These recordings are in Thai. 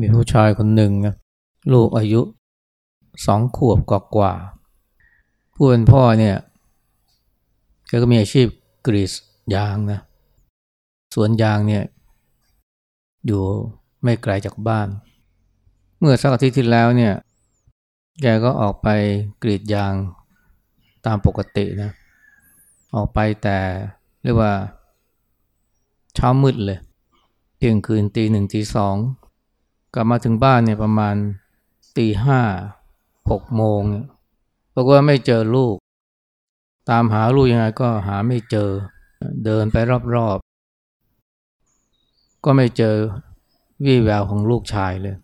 มีผู้ชายคนหนึ่งนะลูกอายุสองขวบกว่าๆผู้เป็นพ่อเนี่ยแกก็มีอาชีพกรีดยางนะสวนยางเนี่ยอยู่ไม่ไกลจากบ้าน เมื่อสักอาทิตย์ที่แล้วเนี่ย แกก็ออกไปกรีดยางตามปกตินะ ออกไปแต่เรียกว่าเช้ามืดเลยเที่ยงคืนตีหนึ่งตีสอง กลับมาถึงบ้านเนี่ยประมาณตีห้าหกโมงปรากฏว่าไม่เจอลูก ตามหาลูกยังไงก็หาไม่เจอ เดินไปรอบๆ ก็ไม่เจอวี่แววของลูกชายเลย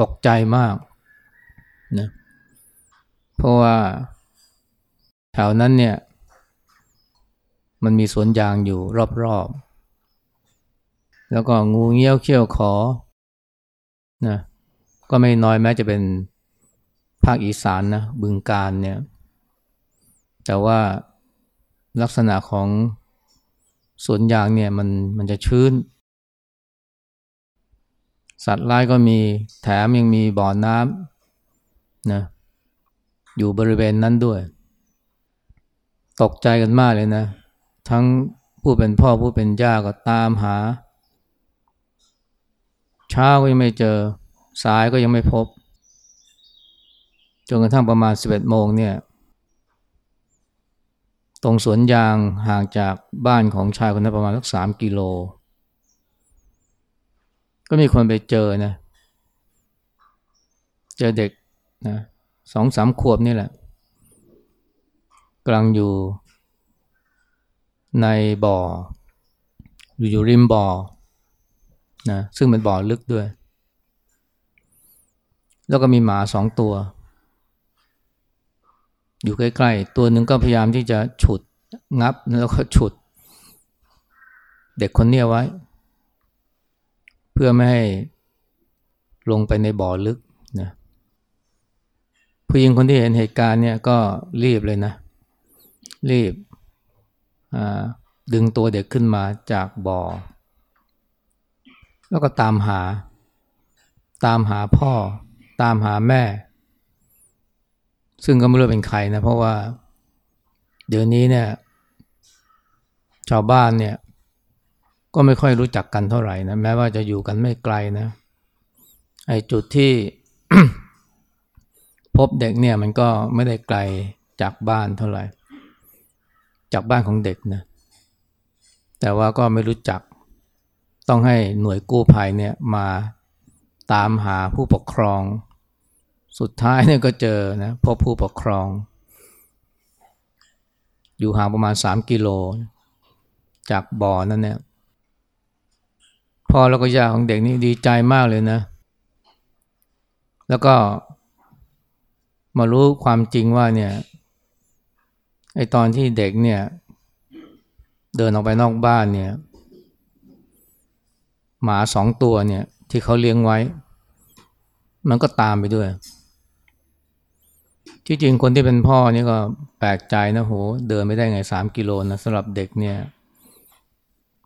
ตกใจมากนะเพราะว่าแถวนั้นเนี่ย มันมีสวนยางอยู่รอบๆ แล้วก็งูเงี้ยวเขี้ยวขอ นะก็ไม่น้อยแม้จะเป็นภาคอีสานนะบึงการเนี่ย แต่ว่าลักษณะของสวนยางเนี่ยมันมันจะชื้น สัตว์ร้ายก็มีแถมยังมีบ่อน้ำนะอยู่บริเวณนั้นด้วย ตกใจกันมากเลยนะ ทั้งผู้เป็นพ่อผู้เป็นย่าก็ตามหา ช้าก็ยังไม่เจอ สายก็ยังไม่พบ จนกระทั่งประมาณ 11 โมงเนี่ย ตรงสวนยางห่างจากบ้านของชายคนนั้นประมาณสักสามกิโล ก็มีคนไปเจอนะ เจอเด็กนะสองสามขวบนี่แหละกำลังอยู่ในบ่อ อยู่อยู่ริมบ่อ นะซึ่งเป็นบ่อลึกด้วย แล้วก็มีหมาสองตัว อยู่ใกล้ๆ ตัวหนึ่งก็พยายามที่จะฉุดงับแล้วก็ฉุด เด็กคนนี้ไว้ เพื่อไม่ให้ลงไปในบ่อลึกนะผู้หญิงคนที่เห็นเหตุการณ์เนี่ยก็รีบเลยนะ รีบดึงตัวเด็กขึ้นมาจากบ่อ แล้วก็ตามหา ตามหาพ่อ ตามหาแม่ ซึ่งก็ไม่รู้เป็นใครนะ เพราะว่า เดี๋ยวนี้เนี่ย ชาวบ้านเนี่ย ก็ไม่ค่อยรู้จักกันเท่าไหร่นะ แม้ว่าจะอยู่กันไม่ไกลนะ ไอ้จุดที่พบเด็กเนี่ยมันก็ไม่ได้ไกลจากบ้านเท่าไหร่ จากบ้านของเด็กนะ แต่ว่าก็ไม่รู้จัก ต้องให้หน่วยกู้ภัยเนี่ยมาตามหาผู้ปกครอง สุดท้ายเนี่ยก็เจอนะพบผู้ปกครอง อยู่ห่างประมาณสามกิโล จากบ่อนั่นเนี่ยพ่อแล้วก็ย่าของเด็กนี่ดีใจมากเลยนะ แล้วก็มารู้ความจริงว่าเนี่ยไอตอนที่เด็กเนี่ย เดินออกไปนอกบ้านเนี่ย หมาสองตัวเนี่ย ที่เขาเลี้ยงไว้ มันก็ตามไปด้วย ที่จริงคนที่เป็นพ่อนี่ก็แปลกใจนะโห เดินไม่ได้ไงสามกิโลนะสำหรับเด็กเนี่ย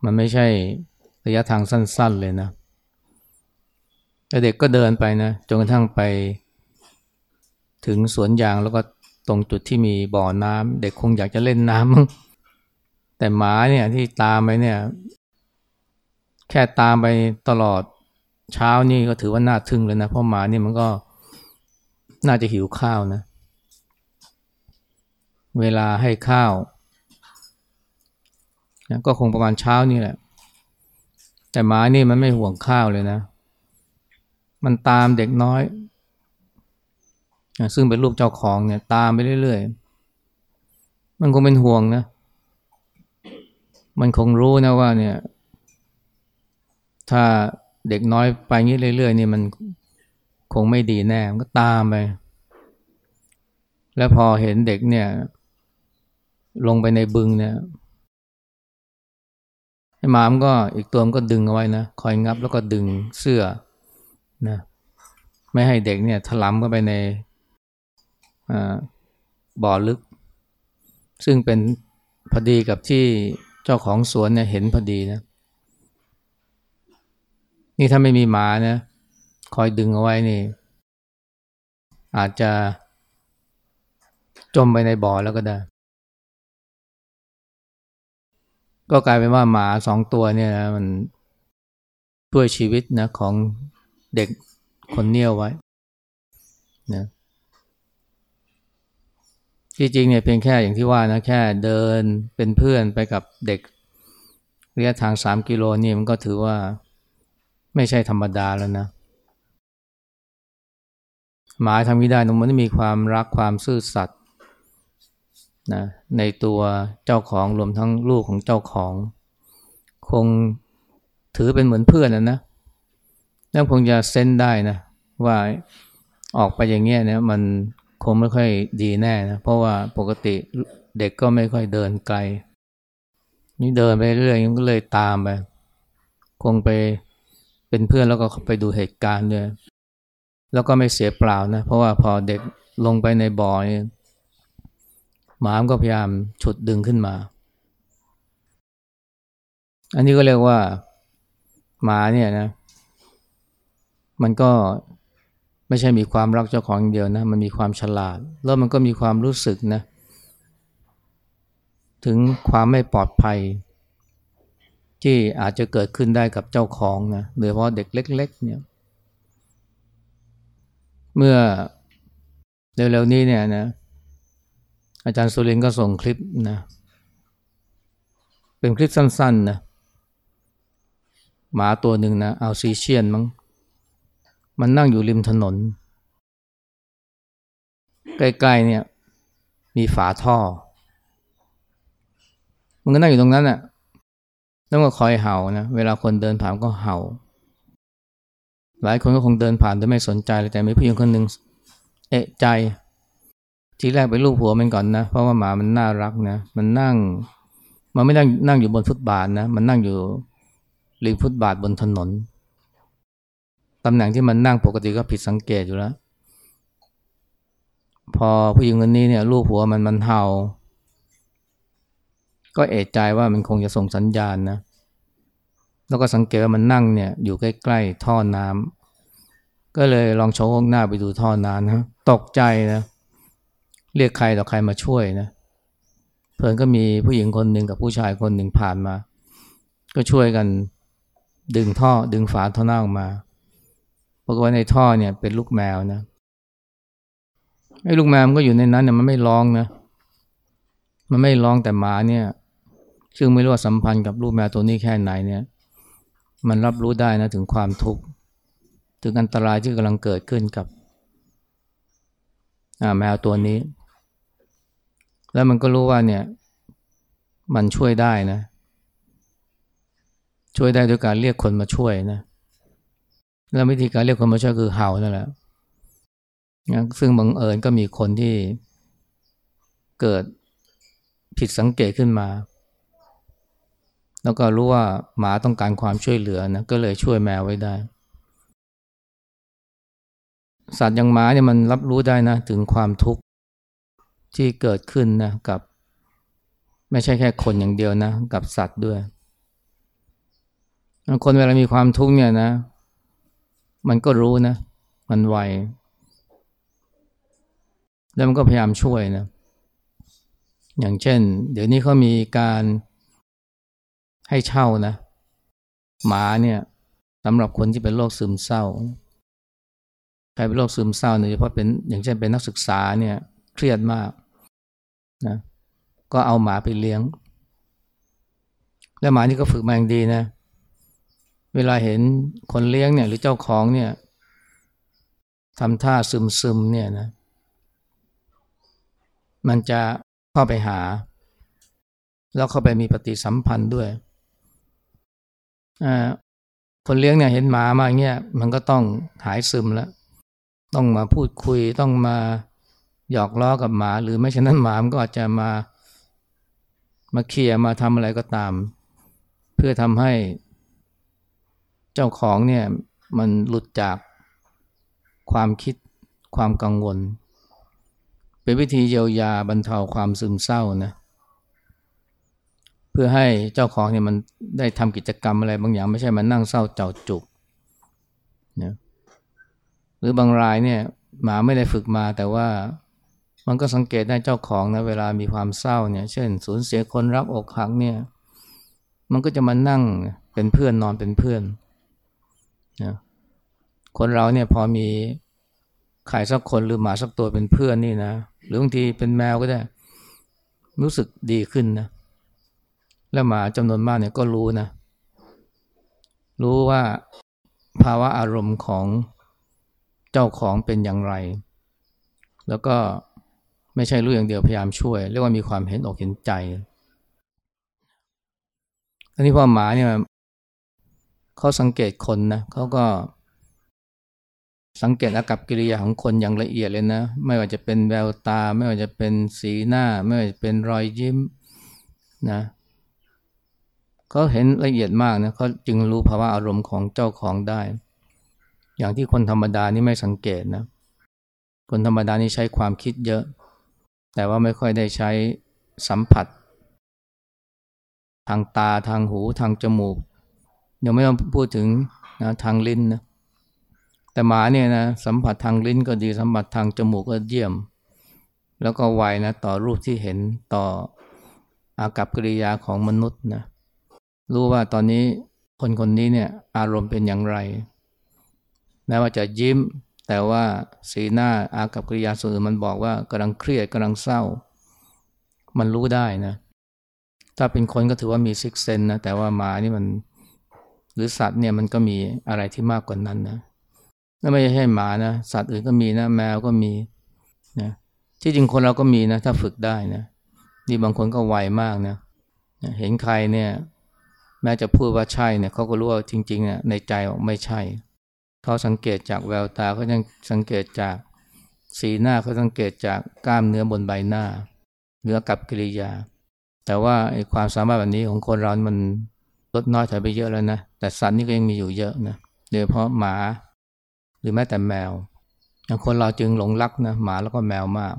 มันไม่ใช่ระยะทางสั้น ๆเลยนะแต่เด็กก็เดินไปนะจนกระทั่งไป ถึงสวนยางแล้วก็ตรงจุดที่มีบ่อน้ำเด็กคงอยากจะเล่นน้ำมั้งแต่หมาเนี่ยที่ตามไปเนี่ย แค่ตามไปตลอดเช้านี่ก็ถือว่าน่าทึ่งเลยนะเพราะหมานี่มันก็น่าจะหิวข้าวนะ เวลาให้ข้าวก็คงประมาณเช้านี่แหละ แต่หมานี่มันไม่ห่วงข้าวเลยนะ มันตามเด็กน้อย ซึ่งเป็นลูกเจ้าของเนี่ย ตามไปเรื่อยๆ มันคงเป็นห่วงนะ มันคงรู้นะว่าเนี่ย ถ้าเด็กน้อยไปงี้เรื่อยๆนี่มันคงไม่ดีแน่ มันก็ตามไป แล้วพอเห็นเด็กเนี่ย ลงไปในบึงเนี่ยไอ้หมามก็อีกตัวมันก็ดึงเอาไว้นะ คอยงับแล้วก็ดึงเสื้อนะไม่ให้เด็กเนี่ยถลำเข้าไปในบ่อลึก ซึ่งเป็นพอดีกับที่เจ้าของสวนเนี่ยเห็นพอดีนะ นี่ถ้าไม่มีหมานะคอยดึงเอาไว้นี่ อาจจะจมไปในบ่อแล้วก็ได้ ก็กลายเป็นว่าหมาสองตัวเนี่ยนะมันช่วยชีวิตนะของเด็กคนเนี้ยวไว้นะที่จริงเนี่ยเพียงแค่อย่างที่ว่านะแค่เดินเป็นเพื่อนไปกับเด็กระยะทางสามกิโลนี่มันก็ถือว่า ไม่ใช่ธรรมดาแล้วนะ หมาทำนี้ได้มันมีความรักความซื่อสัตย์นะในตัวเจ้าของรวมทั้งลูกของเจ้าของ คงถือเป็นเหมือนเพื่อนนะนะแล้วคงจะเซนได้นะว่าออกไปอย่างเงี้ยนะมันคงไม่ค่อยดีแน่นะเพราะว่าปกติเด็กก็ไม่ค่อยเดินไกล นี่เดินไปเรื่อยๆก็เลยตามไปคงไป เป็นเพื่อนแล้วก็ไปดูเหตุการณ์ด้วยแล้วก็ไม่เสียเปล่านะ เพราะว่าพอเด็กลงไปในบ่อหมามก็พยายามฉุดดึงขึ้นมา อันนี้ก็เรียกว่าหมาเนี่ยนะ มันก็ไม่ใช่มีความรักเจ้าของเดียวนะ มันมีความฉลาด แล้วมันก็มีความรู้สึกนะ ถึงความไม่ปลอดภัย ที่อาจจะเกิดขึ้นได้กับเจ้าของนะโดยเฉพาะเด็กเล็ก ๆ เนี่ย เมื่อเร็วๆนี้เนี่ยนะ อาจารย์สุรินก็ส่งคลิปนะ เป็นคลิปสั้น ๆ นะหมาตัวหนึ่งนะเอาซีเชียนมั้งมันนั่งอยู่ริมถนน ใกล้ๆเนี่ย มีฝาท่อ มันก็นั่งอยู่ตรงนั้นน่ะ แล้วก็คอยเห่านะเวลาคนเดินผ่านก็เห่า หลายคนก็คงเดินผ่านโดยไม่สนใจเลยแต่มีผู้หญิงคนหนึ่งเอะใจ ทีแรกไปลูบหัวมันก่อนนะ เพราะว่าหมามันน่ารักนะมันนั่ง มันไม่นั่งนั่งอยู่บนฟุตบาทนะมันนั่งอยู่ริมฟุตบาทบนถนนตำแหน่งที่มันนั่งปกติก็ผิดสังเกตอยู่แล้ว พอผู้หญิงคนนี้เนี่ยลูกหัวมันมันเห่า ก็เอะใจว่ามันคงจะส่งสัญญาณนะ แล้วก็สังเกตว่ามันนั่งเนี่ยอยู่ใกล้ๆท่อน้ำก็เลยลองโชว์หน้าไปดูท่อน้ำนะตกใจนะ เรียกใครต่อใครมาช่วยนะเพื่อนก็มีผู้หญิงคนหนึ่งกับผู้ชายคนหนึ่งผ่านมา ก็ช่วยกันดึงท่อดึงฝาท่อน้าออกมาปรากฏว่าในท่อเนี่ยเป็นลูกแมวนะไอ้ลูกแมวมันก็อยู่ในนั้นเนี่ยมันไม่ร้องนะ มันไม่ร้องแต่หมาเนี่ย ซึ่งไม่รู้ว่าสัมพันธ์กับลูกแมวตัวนี้แค่ไหนเนี่ย มันรับรู้ได้นะถึงความทุกข์ถึงอันตรายที่กำลังเกิดขึ้นกับแมวตัวนี้ แล้วมันก็รู้ว่าเนี่ย มันช่วยได้นะ ช่วยได้ด้วยการเรียกคนมาช่วยนะ แล้ววิธีการเรียกคนมาช่วยคือเห่านั่นแหละซึ่งบังเอิญก็มีคนที่เกิดผิดสังเกตขึ้นมา แล้วก็รู้ว่าหมาต้องการความช่วยเหลือนะก็เลยช่วยแมวไว้ได้ สัตว์อย่างหมาเนี่ยมันรับรู้ได้นะถึงความทุกข์ที่เกิดขึ้นนะกับ ไม่ใช่แค่คนอย่างเดียวนะ กับสัตว์ด้วย คนเวลามีความทุกข์เนี่ยนะ มันก็รู้นะ มันไวแล้วมันก็พยายามช่วยนะ อย่างเช่น เดี๋ยวนี้เขามีการ ให้เช่านะ หมาเนี่ยสำหรับคนที่เป็นโรคซึมเศร้า ใครเป็นโรคซึมเศร้าเนี่ยเฉพาะเป็นอย่างเช่นเป็นนักศึกษาเนี่ยเครียดมากนะก็เอาหมาไปเลี้ยง แล้วหมานี่ก็ฝึกมาอย่างดีนะ เวลาเห็นคนเลี้ยงเนี่ยหรือเจ้าของเนี่ยทำท่าซึมซึมเนี่ยนะ มันจะเข้าไปหา แล้วเข้าไปมีปฏิสัมพันธ์ด้วย คนเลี้ยงเนี่ยเห็นหมามาเงี้ยมันก็ต้องหายซึมแล้ว ต้องมาพูดคุยต้องมาหยอกล้อกับหมา หรือไม่เช่นนั้นหมามันก็อาจจะมามาเคลียมาทำอะไรก็ตาม เพื่อทำให้เจ้าของเนี่ยมันหลุดจากความคิดความกังวล เป็นวิธีเยียวยาบรรเทาความซึมเศร้านะ เพื่อให้เจ้าของเนี่ยมันได้ทำกิจกรรมอะไรบางอย่างไม่ใช่มานั่งเศร้าเจ้าจุกนะรือบางรายเนี่ยหมาไม่ได้ฝึกมาแต่ว่ามันก็สังเกตได้เจ้าของนะเวลามีความเศร้าเนี่ย เช่น สูญเสียคนรักอกหักเนี่ย มันก็จะมานั่งเป็นเพื่อนนอนเป็นเพื่อนนะคนเราเนี่ยพอมีใครสักคนหรือหมาสักตัวเป็นเพื่อนนี่นะหรือบางทีเป็นแมวก็ได้ รู้สึกดีขึ้นนะ แล้วหมาจำนวนมากเนี่ยก็รู้นะ รู้ว่าภาวะอารมณ์ของเจ้าของเป็นอย่างไร แล้วก็ไม่ใช่รู้อย่างเดียวพยายามช่วย เรียกว่ามีความเห็นอกเห็นใจ อันนี้พอหมาเนี่ยเขาสังเกตคนนะเขาก็สังเกตอากับกิริยาของคนอย่างละเอียดเลยนะ ไม่ว่าจะเป็นแววตา ไม่ว่าจะเป็นสีหน้า ไม่ว่าจะเป็นรอยยิ้มนะ เขาเห็นละเอียดมากนะเขาจึงรู้ภาวะอารมณ์ของเจ้าของได้ อย่างที่คนธรรมดานี่ไม่สังเกตนะคนธรรมดานี่ใช้ความคิดเยอะ แต่ว่าไม่ค่อยได้ใช้สัมผัส ทางตาทางหูทางจมูกยังไม่ต้องพูดถึงนะทางลิ้นนะแต่หมาเนี่ยนะสัมผัสทางลิ้นก็ดีสัมผัสทางจมูกก็เยี่ยม แล้วก็ไวนะต่อรูปที่เห็นต่ออากับกิริยาของมนุษย์นะ รู้ว่าตอนนี้คนคนนี้เนี่ยอารมณ์เป็นอย่างไร แม้ว่าจะยิ้ม แต่ว่าสีหน้าอากับกิริยาส่วนอื่นมันบอกว่ากำลังเครียดกำลังเศร้า มันรู้ได้นะถ้าเป็นคนก็ถือว่ามีซิกเซนนะแต่ว่าหมานี่มันหรือสัตว์เนี่ยมันก็มีอะไรที่มากกว่านั้นนะแล้วไม่ใช่หมานะสัตว์อื่นก็มีนะแมวก็มีนะที่จริงคนเราก็มีนะถ้าฝึกได้นะนี่บางคนก็ไวมากนะเห็นใครเนี่ย แม้จะพูดว่าใช่เนี่ยเขาก็รู้ว่าจริงๆเนี่ยในใจไม่ใช่เขาสังเกตจากแววตาเขายังสังเกตจากสีหน้าเขาสังเกตจากกล้ามเนื้อบนใบหน้าเนื้อกับกิริยา แต่ว่าไอ้ความสามารถแบบนี้ของคนเรามันลดน้อยถอยไปเยอะแล้วนะแต่สัตว์นี่ก็ยังมีอยู่เยอะนะโดยเฉพาะหมา หรือแม้แต่แมวอย่างคนเราจึงหลงรักนะหมาแล้วก็แมวมาก